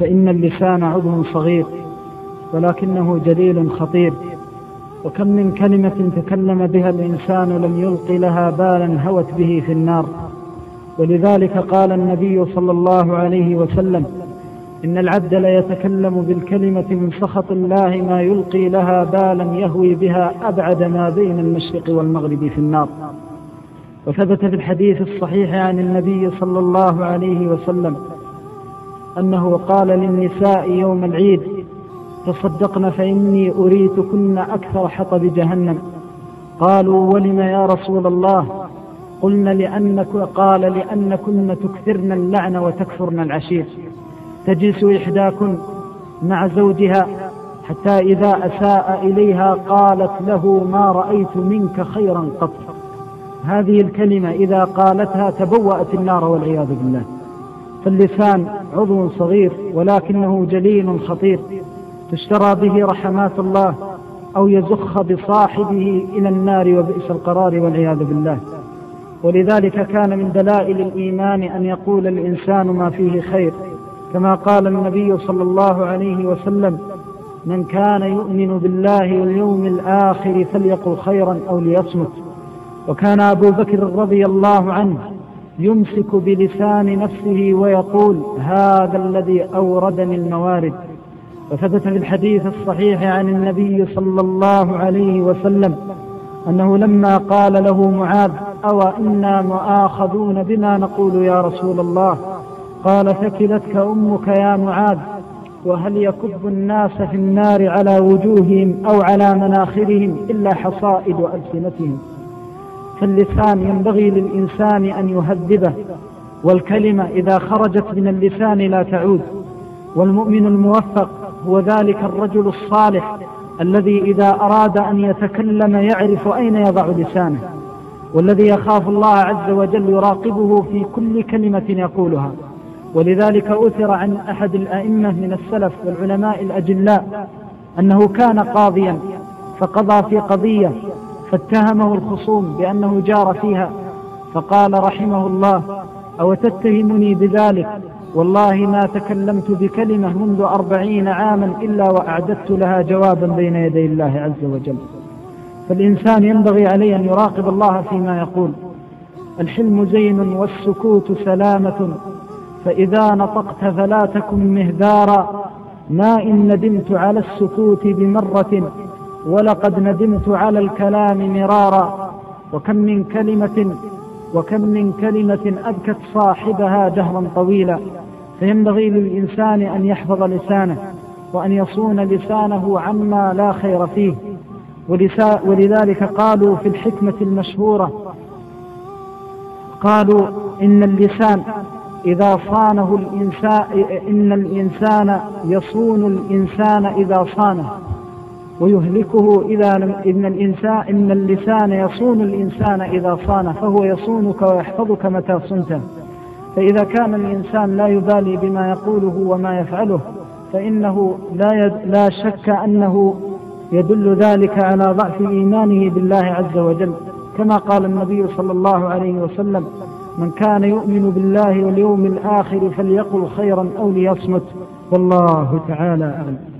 فإن اللسان عضو صغير ولكنه جليل خطير. وكم من كلمة تكلم بها الإنسان لم يلق لها بالا هوت به في النار. ولذلك قال النبي صلى الله عليه وسلم إن العبد ليتكلم بالكلمة من سخط الله ما يلقي لها بالا يهوي بها أبعد ما بين المشرق والمغرب في النار. وثبت في الحديث الصحيح عن النبي صلى الله عليه وسلم أنه قال للنساء يوم العيد تصدقن فإني أريتكن أكثر حطب جهنم. قالوا ولم يا رسول الله؟ قلن لأنك قال لأنكن تكثرن اللعن وتكفرن العشير. تجلس إحداكن مع زوجها حتى إذا أساء إليها قالت له ما رأيت منك خيرا قط. هذه الكلمة إذا قالتها تبوأت النار والعياذ بالله. فاللسان عضو صغير ولكنه جليل خطير. تشترى به رحمات الله أو يزخ بصاحبه إلى النار وبئس القرار والعياذ بالله. ولذلك كان من دلائل الإيمان أن يقول الإنسان ما فيه خير كما قال النبي صلى الله عليه وسلم من كان يؤمن بالله واليوم الآخر فليقل خيرا أو ليصمت وكان أبو بكر رضي الله عنه يمسك بلسان نفسه ويقول هذا الذي أوردني الموارد. وثبت في الحديث الصحيح عن النبي صلى الله عليه وسلم أنه لما قال له معاذ أو إنا مؤاخذون بما نقول يا رسول الله؟ قال ثكلتك أمك يا معاذ وهل يكب الناس في النار على وجوههم أو على مناخرهم إلا حصائد ألسنتهم؟ فاللسان ينبغي للإنسان أن يهذبه والكلمة إذا خرجت من اللسان لا تعود. والمؤمن الموفق هو ذلك الرجل الصالح الذي إذا أراد أن يتكلم يعرف أين يضع لسانه والذي يخاف الله عز وجل يراقبه في كل كلمة يقولها. ولذلك أثر عن أحد الأئمة من السلف والعلماء الأجلاء أنه كان قاضيا فقضى في قضية فاتهمه الخصوم بأنه جار فيها. فقال رحمه الله أو تتهمني بذلك؟ والله ما تكلمت بكلمة منذ أربعين عاما إلا وأعددت لها جوابا بين يدي الله عز وجل. فالإنسان ينبغي عليه أن يراقب الله فيما يقول. الحلم زين والسكوت سلامة. فإذا نطقت فلا تكن مهدارا. ما إن ندمت على السكوت بمرة ولقد ندمت على الكلام مرارا وكم من كلمة وكم من كلمة أبكت صاحبها دهرا طويلا. فينبغي للإنسان أن يحفظ لسانه وأن يصون لسانه عما لا خير فيه. ولذلك قالوا في الحكمة المشهورة قالوا إن اللسان إذا صانه الإنسان إن الإنسان يصون الإنسان إذا صانه. ويهلكه إذا لم إن الإنسان إن اللسان يصون الإنسان إذا صانه فهو يصونك ويحفظك متى صنته فإذا كان الإنسان لا يبالي بما يقوله وما يفعله فإنه لا يد لا شك أنه يدل ذلك على ضعف إيمانه بالله عز وجل. كما قال النبي صلى الله عليه وسلم من كان يؤمن بالله واليوم الآخر فليقل خيرا أو ليصمت. والله تعالى أعلم.